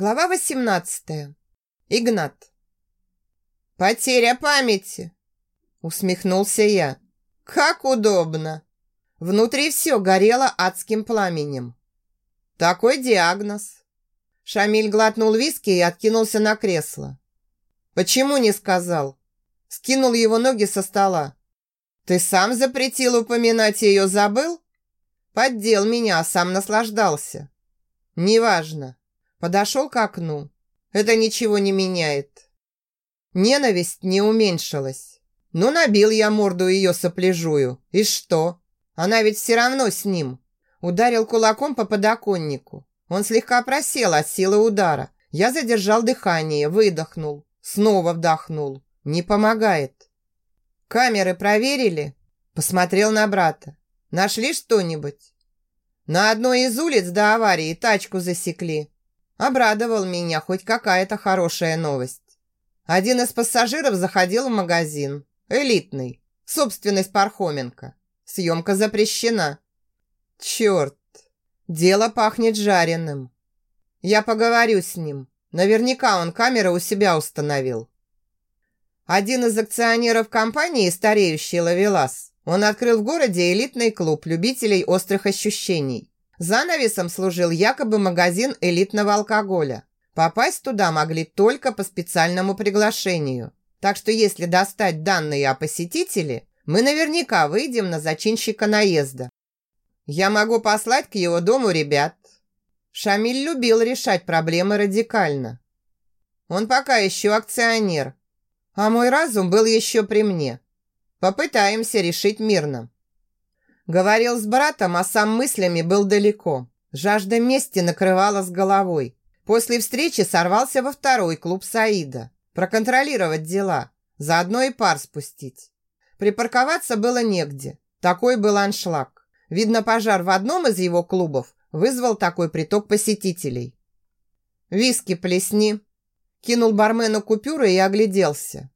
Глава 18. Игнат. «Потеря памяти!» Усмехнулся я. «Как удобно!» Внутри все горело адским пламенем. «Такой диагноз!» Шамиль глотнул виски и откинулся на кресло. «Почему не сказал?» Скинул его ноги со стола. «Ты сам запретил упоминать ее, забыл?» Поддел меня, а сам наслаждался. «Неважно. Подошел к окну. Это ничего не меняет. Ненависть не уменьшилась. Ну, набил я морду ее сопляжую. И что? Она ведь все равно с ним. Ударил кулаком по подоконнику. Он слегка просел от силы удара. Я задержал дыхание, выдохнул. Снова вдохнул. Не помогает. Камеры проверили? Посмотрел на брата. Нашли что-нибудь? На одной из улиц до аварии тачку засекли. Обрадовал меня хоть какая-то хорошая новость. Один из пассажиров заходил в магазин. Элитный. Собственность Пархоменко. Съемка запрещена. Черт. Дело пахнет жареным. Я поговорю с ним. Наверняка он камеры у себя установил. Один из акционеров компании, стареющий Лавелас, он открыл в городе элитный клуб любителей острых ощущений. Занавесом служил якобы магазин элитного алкоголя. Попасть туда могли только по специальному приглашению. Так что если достать данные о посетителе, мы наверняка выйдем на зачинщика наезда. Я могу послать к его дому ребят. Шамиль любил решать проблемы радикально. Он пока еще акционер, а мой разум был еще при мне. Попытаемся решить мирно. Говорил с братом, а сам мыслями был далеко. Жажда мести накрывала с головой. После встречи сорвался во второй клуб Саида. Проконтролировать дела. Заодно и пар спустить. Припарковаться было негде. Такой был аншлаг. Видно, пожар в одном из его клубов вызвал такой приток посетителей. «Виски плесни!» Кинул бармену купюры и огляделся.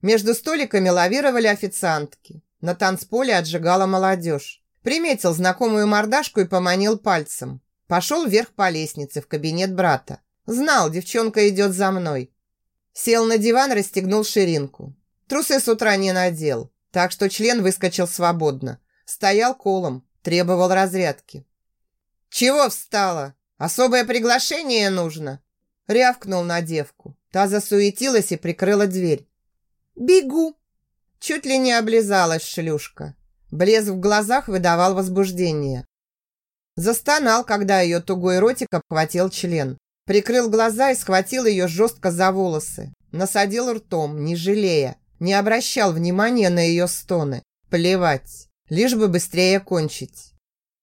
Между столиками лавировали официантки. На танцполе отжигала молодежь. Приметил знакомую мордашку и поманил пальцем. Пошел вверх по лестнице в кабинет брата. Знал, девчонка идет за мной. Сел на диван, расстегнул ширинку. Трусы с утра не надел, так что член выскочил свободно. Стоял колом, требовал разрядки. «Чего встала? Особое приглашение нужно?» Рявкнул на девку. Та засуетилась и прикрыла дверь. «Бегу!» Чуть ли не облизалась шлюшка. Блеск в глазах выдавал возбуждение. Застонал, когда ее тугой ротик обхватил член. Прикрыл глаза и схватил ее жестко за волосы. Насадил ртом, не жалея. Не обращал внимания на ее стоны. Плевать. Лишь бы быстрее кончить.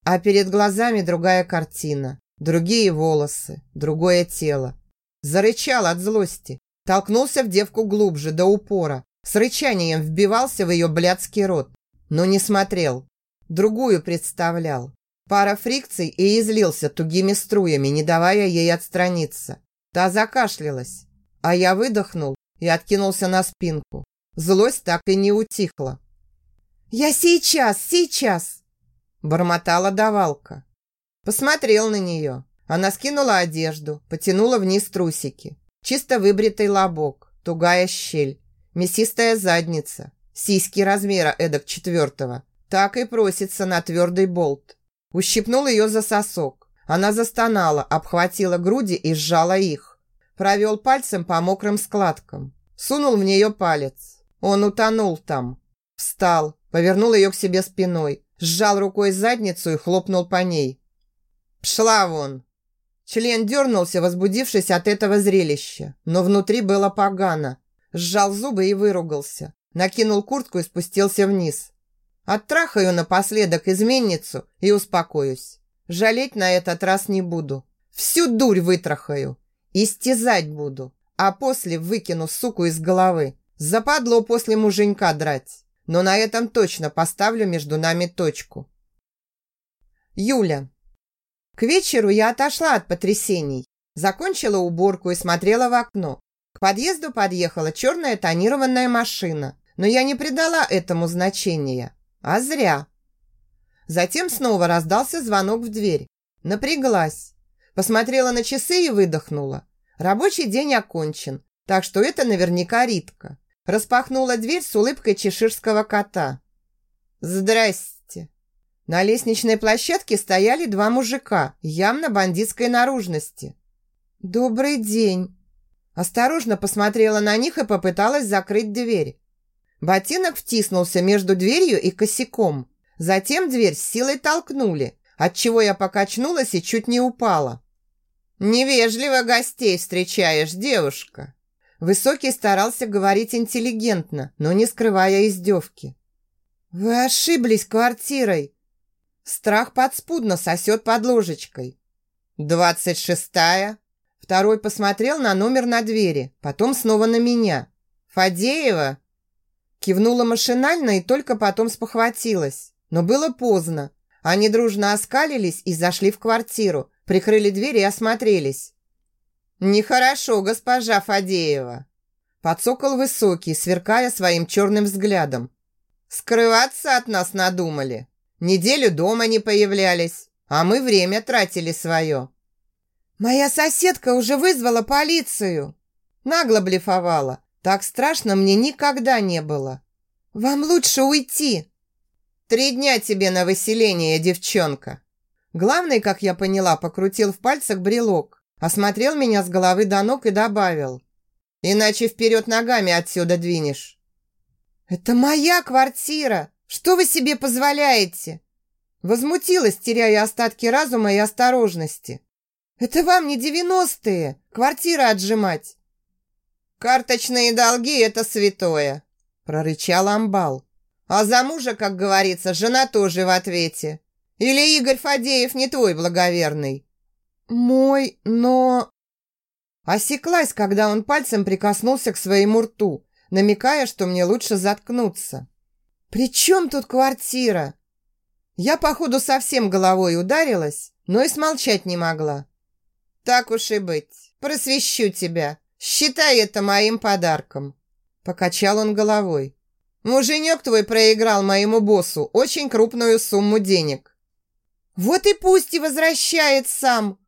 А перед глазами другая картина. Другие волосы. Другое тело. Зарычал от злости. Толкнулся в девку глубже, до упора. С рычанием вбивался в ее блядский рот, но не смотрел. Другую представлял. Пара фрикций и излился тугими струями, не давая ей отстраниться. Та закашлялась, а я выдохнул и откинулся на спинку. Злость так и не утихла. «Я сейчас, сейчас!» Бормотала давалка. Посмотрел на нее. Она скинула одежду, потянула вниз трусики. Чисто выбритый лобок, тугая щель. Мясистая задница, сиськи размера эдак четвертого. Так и просится на твердый болт. Ущипнул ее за сосок. Она застонала, обхватила груди и сжала их. Провел пальцем по мокрым складкам. Сунул в нее палец. Он утонул там. Встал, повернул ее к себе спиной, сжал рукой задницу и хлопнул по ней. «Пшла вон!» Член дернулся, возбудившись от этого зрелища, но внутри было погано. Сжал зубы и выругался. Накинул куртку и спустился вниз. Оттрахаю напоследок изменницу и успокоюсь. Жалеть на этот раз не буду. Всю дурь вытрахаю. Истязать буду. А после выкину суку из головы. Западло после муженька драть. Но на этом точно поставлю между нами точку. Юля. К вечеру я отошла от потрясений. Закончила уборку и смотрела в окно. Подъезду подъехала черная тонированная машина, но я не придала этому значения. А зря. Затем снова раздался звонок в дверь. Напряглась. Посмотрела на часы и выдохнула. Рабочий день окончен, так что это наверняка Ритка. Распахнула дверь с улыбкой чеширского кота. «Здрасте!» На лестничной площадке стояли два мужика, явно бандитской наружности. «Добрый день!» Осторожно посмотрела на них и попыталась закрыть дверь. Ботинок втиснулся между дверью и косяком. Затем дверь с силой толкнули, отчего я покачнулась и чуть не упала. «Невежливо гостей встречаешь, девушка!» Высокий старался говорить интеллигентно, но не скрывая издевки. «Вы ошиблись квартирой!» Страх подспудно сосет под ложечкой. «Двадцать шестая?» Второй посмотрел на номер на двери, потом снова на меня. «Фадеева?» Кивнула машинально и только потом спохватилась. Но было поздно. Они дружно оскалились и зашли в квартиру, прикрыли дверь и осмотрелись. «Нехорошо, госпожа Фадеева!» Подсокол высокий, сверкая своим черным взглядом. «Скрываться от нас надумали. Неделю дома не появлялись, а мы время тратили свое». «Моя соседка уже вызвала полицию!» Нагло блефовала. Так страшно мне никогда не было. «Вам лучше уйти!» «Три дня тебе на выселение, девчонка!» Главный, как я поняла, покрутил в пальцах брелок, осмотрел меня с головы до ног и добавил. «Иначе вперед ногами отсюда двинешь!» «Это моя квартира! Что вы себе позволяете?» Возмутилась, теряя остатки разума и осторожности. Это вам не девяностые, квартира отжимать. Карточные долги – это святое, прорычал Амбал. А за мужа, как говорится, жена тоже в ответе. Или Игорь Фадеев не твой благоверный? Мой, но... Осеклась, когда он пальцем прикоснулся к своему рту, намекая, что мне лучше заткнуться. «При чем тут квартира?» Я, походу, совсем головой ударилась, но и смолчать не могла. «Так уж и быть, просвещу тебя. Считай это моим подарком». Покачал он головой. «Муженек твой проиграл моему боссу очень крупную сумму денег». «Вот и пусть и возвращает сам!»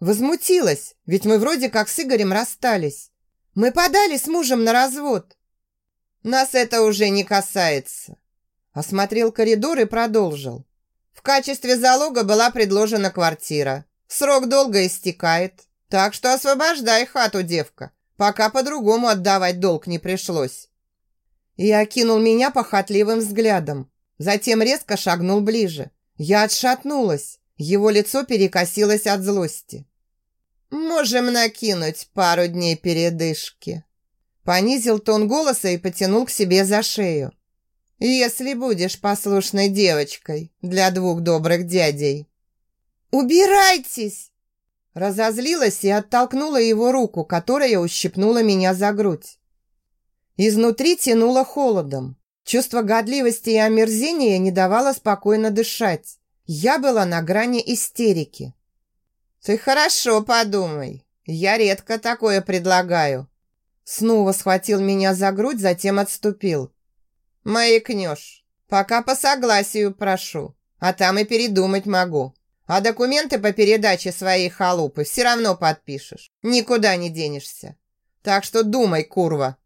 Возмутилась, ведь мы вроде как с Игорем расстались. Мы подали с мужем на развод. Нас это уже не касается. Осмотрел коридор и продолжил. В качестве залога была предложена квартира. Срок долго истекает, так что освобождай хату, девка, пока по-другому отдавать долг не пришлось». И окинул меня похотливым взглядом. Затем резко шагнул ближе. Я отшатнулась. Его лицо перекосилось от злости. «Можем накинуть пару дней передышки». Понизил тон голоса и потянул к себе за шею. «Если будешь послушной девочкой для двух добрых дядей». «Убирайтесь!» Разозлилась и оттолкнула его руку, которая ущипнула меня за грудь. Изнутри тянуло холодом. Чувство годливости и омерзения не давало спокойно дышать. Я была на грани истерики. «Ты хорошо подумай. Я редко такое предлагаю». Снова схватил меня за грудь, затем отступил. «Маякнешь. Пока по согласию прошу, а там и передумать могу. А документы по передаче своей халупы все равно подпишешь. Никуда не денешься. Так что думай, курва.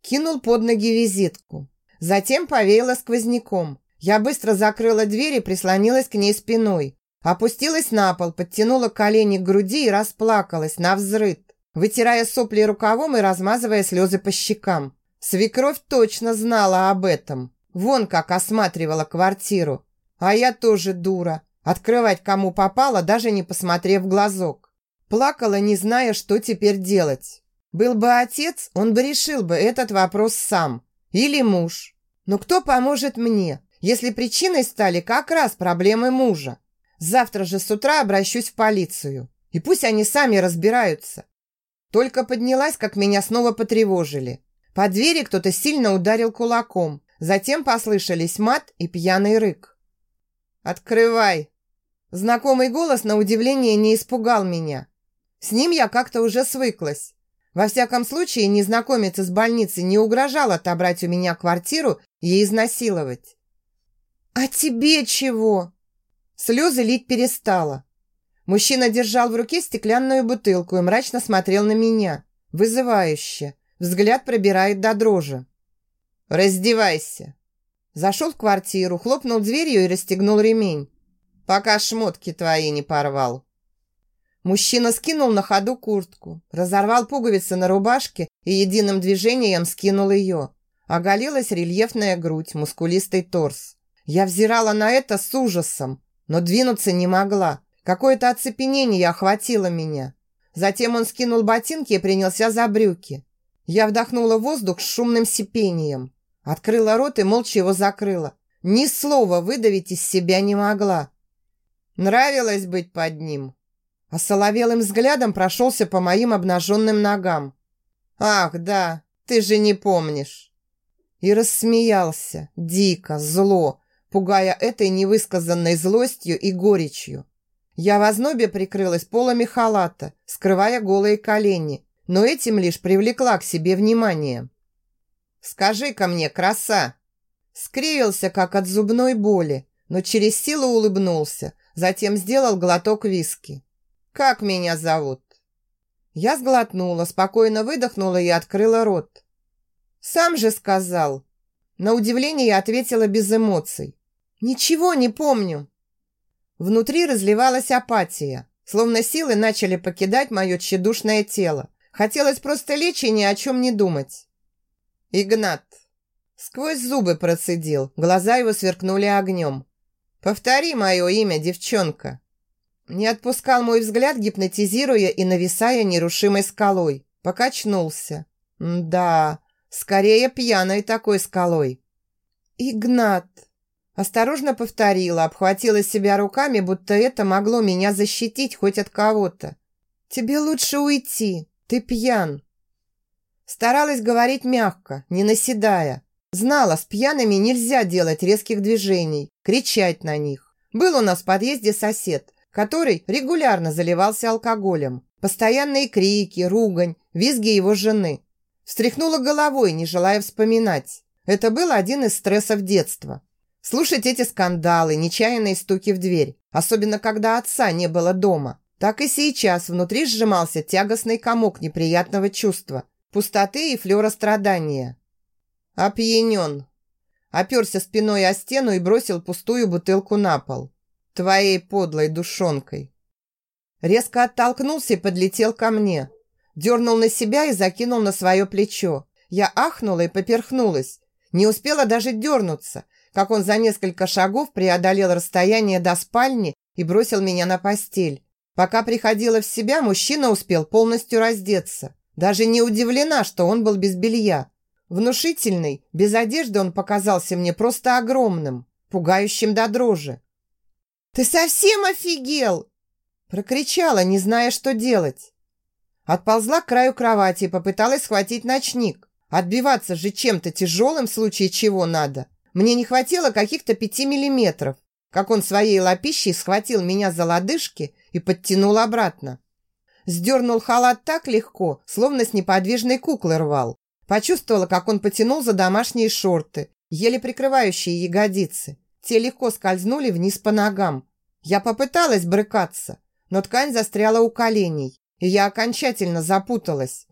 Кинул под ноги визитку. Затем повеяло сквозняком. Я быстро закрыла дверь и прислонилась к ней спиной. Опустилась на пол, подтянула колени к груди и расплакалась на взрыд, вытирая сопли рукавом и размазывая слезы по щекам. Свекровь точно знала об этом. Вон как осматривала квартиру. А я тоже дура. Открывать кому попало, даже не посмотрев в глазок. Плакала, не зная, что теперь делать. Был бы отец, он бы решил бы этот вопрос сам. Или муж. Но кто поможет мне, если причиной стали как раз проблемы мужа? Завтра же с утра обращусь в полицию. И пусть они сами разбираются. Только поднялась, как меня снова потревожили. По двери кто-то сильно ударил кулаком. Затем послышались мат и пьяный рык. «Открывай!» Знакомый голос, на удивление, не испугал меня. С ним я как-то уже свыклась. Во всяком случае, незнакомец из больницы не угрожал отобрать у меня квартиру и изнасиловать. «А тебе чего?» Слезы лить перестала. Мужчина держал в руке стеклянную бутылку и мрачно смотрел на меня. Вызывающе. Взгляд пробирает до дрожи. «Раздевайся!» Зашел в квартиру, хлопнул дверью и расстегнул ремень. «Пока шмотки твои не порвал». Мужчина скинул на ходу куртку, разорвал пуговицы на рубашке и единым движением скинул ее. Оголилась рельефная грудь, мускулистый торс. Я взирала на это с ужасом, но двинуться не могла. Какое-то оцепенение охватило меня. Затем он скинул ботинки и принялся за брюки. Я вдохнула воздух с шумным сипением. Открыла рот и молча его закрыла. Ни слова выдавить из себя не могла. Нравилось быть под ним. А соловелым взглядом прошелся по моим обнаженным ногам. «Ах, да, ты же не помнишь!» И рассмеялся, дико, зло, пугая этой невысказанной злостью и горечью. Я в ознобе прикрылась полами халата, скрывая голые колени, но этим лишь привлекла к себе внимание. «Скажи-ка мне, краса!» Скривился, как от зубной боли, но через силу улыбнулся, затем сделал глоток виски. «Как меня зовут?» Я сглотнула, спокойно выдохнула и открыла рот. «Сам же сказал!» На удивление я ответила без эмоций. «Ничего не помню!» Внутри разливалась апатия, словно силы начали покидать мое тщедушное тело. Хотелось просто лечь и ни о чем не думать. «Игнат!» Сквозь зубы процедил, глаза его сверкнули огнем. «Повтори мое имя, девчонка!» Не отпускал мой взгляд, гипнотизируя и нависая нерушимой скалой. Покачнулся. Да, скорее пьяной такой скалой. «Игнат!» Осторожно повторила, обхватила себя руками, будто это могло меня защитить хоть от кого-то. «Тебе лучше уйти, ты пьян». Старалась говорить мягко, не наседая. Знала, с пьяными нельзя делать резких движений, кричать на них. Был у нас в подъезде сосед, который регулярно заливался алкоголем. Постоянные крики, ругань, визги его жены. Встряхнула головой, не желая вспоминать. Это был один из стрессов детства. Слушать эти скандалы, нечаянные стуки в дверь, особенно когда отца не было дома. Так и сейчас внутри сжимался тягостный комок неприятного чувства, пустоты и флера страдания. Опьянен. Оперся спиной о стену и бросил пустую бутылку на пол. Твоей подлой душонкой. Резко оттолкнулся и подлетел ко мне. Дернул на себя и закинул на свое плечо. Я ахнула и поперхнулась. Не успела даже дернуться – как он за несколько шагов преодолел расстояние до спальни и бросил меня на постель. Пока приходила в себя, мужчина успел полностью раздеться. Даже не удивлена, что он был без белья. Внушительный, без одежды он показался мне просто огромным, пугающим до дрожи. «Ты совсем офигел!» Прокричала, не зная, что делать. Отползла к краю кровати и попыталась схватить ночник. Отбиваться же чем-то тяжелым в случае чего надо. Мне не хватило каких-то пяти миллиметров, как он своей лапищей схватил меня за лодыжки и подтянул обратно. Сдернул халат так легко, словно с неподвижной куклы рвал. Почувствовала, как он потянул за домашние шорты, еле прикрывающие ягодицы. Те легко скользнули вниз по ногам. Я попыталась брыкаться, но ткань застряла у коленей, и я окончательно запуталась.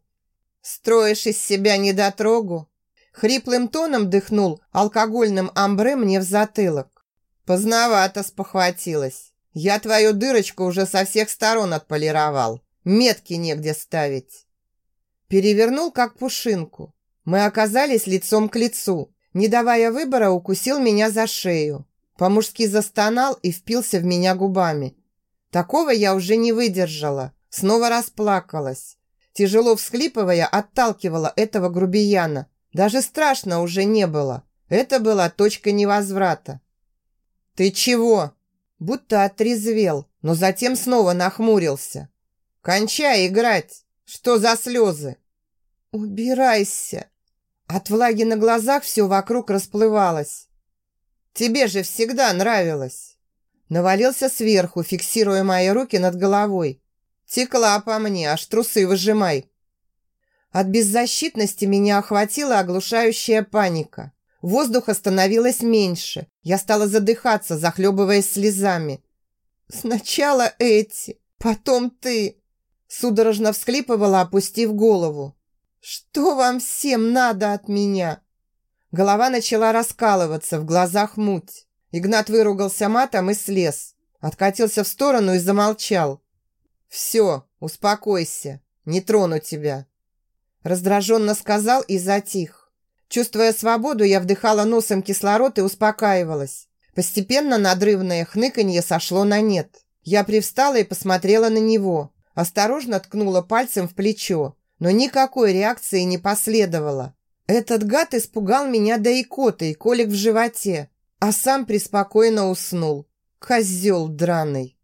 «Строишь из себя недотрогу?» Хриплым тоном дыхнул алкогольным амбре мне в затылок. Поздновато спохватилась. Я твою дырочку уже со всех сторон отполировал. Метки негде ставить. Перевернул, как пушинку. Мы оказались лицом к лицу. Не давая выбора, укусил меня за шею. По-мужски застонал и впился в меня губами. Такого я уже не выдержала. Снова расплакалась. Тяжело всхлипывая, отталкивала этого грубияна, даже страшно уже не было. Это была точка невозврата. «Ты чего?» Будто отрезвел, но затем снова нахмурился. «Кончай играть! Что за слезы?» «Убирайся!» От влаги на глазах все вокруг расплывалось. «Тебе же всегда нравилось!» Навалился сверху, фиксируя мои руки над головой. «Текла по мне, аж трусы выжимай!» От беззащитности меня охватила оглушающая паника. Воздуха становилось меньше. Я стала задыхаться, захлебываясь слезами. Сначала эти, Потом ты!» Судорожно всклипывала, опустив голову. «Что вам всем надо от меня?» Голова начала раскалываться, в глазах муть. Игнат выругался матом и слез. Откатился в сторону и замолчал. «Все, успокойся, не трону тебя», раздраженно сказал и затих. Чувствуя свободу, я вдыхала носом кислород и успокаивалась. Постепенно надрывное хныканье сошло на нет. Я привстала и посмотрела на него. Осторожно ткнула пальцем в плечо, но никакой реакции не последовало. Этот гад испугал меня до икоты и колик в животе, а сам преспокойно уснул. Козел драный.